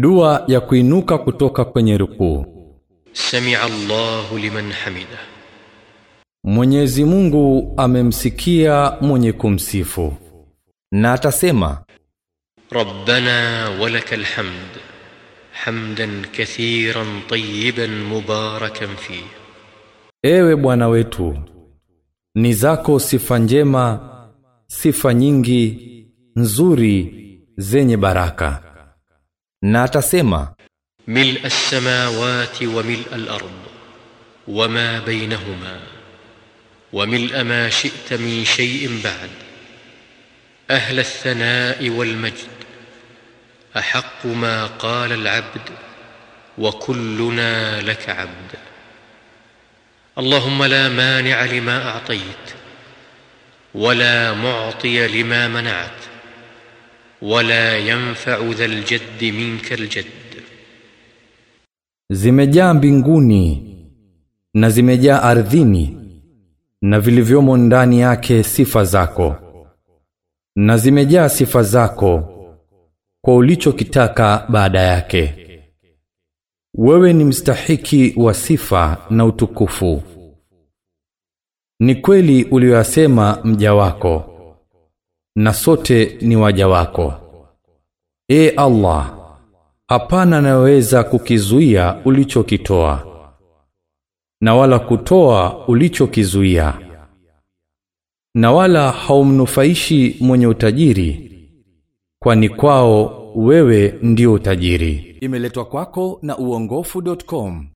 Dua ya kuinuka kutoka kwenye rukuu. Samia Allahu liman hamida, Mwenyezi Mungu amemsikia mwenye kumsifu. Na atasema Rabbana walakal hamd hamdan kathiran tayyiban mubarakan fi, Ewe Bwana wetu ni zako sifa njema, sifa nyingi nzuri zenye baraka. Na atasema, ملء السماوات وملء الأرض وما بينهما وملء ما شئت من شيء بعد. أهل الثناء والمجد أحق ما قال العبد وكلنا لك عبد. اللهم لا مانع لما أعطيت ولا معطي لما منعت. ولا ينفع ذا الجد منك الجد zimejaa mbinguni na zimejaa ardhini na vilivyomo ndani yake sifa zako, na zimejaa sifa zako kwa ulichokitaka baada yake. Wewe ni mstahiki wa sifa na utukufu. Ni kweli uliyoyasema mja wako na sote ni waja wako. E allah hapana anayeweza kukizuia ulichokitoa na wala kutoa ulichokizuia na wala haumnufaishi mwenye utajiri kwani kwao wewe ndio utajiri. Imeletwa kwako na uongofu.com